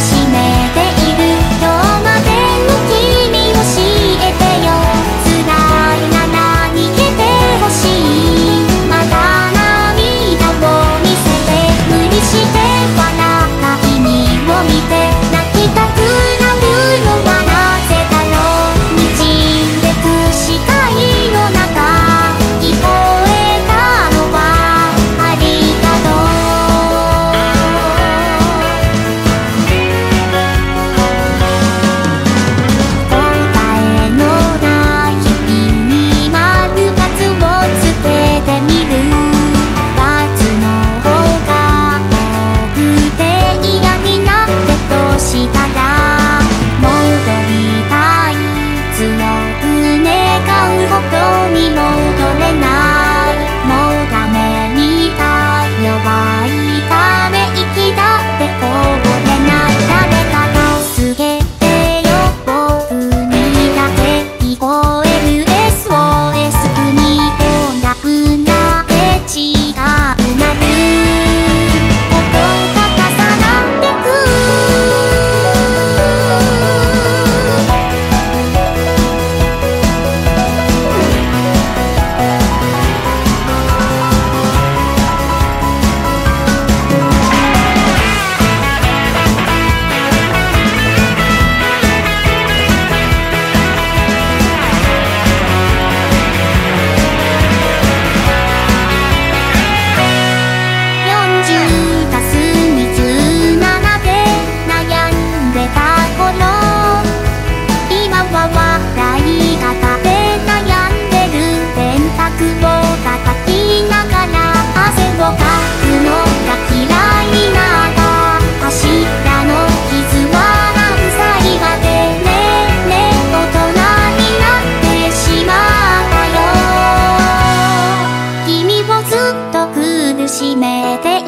しめ閉めて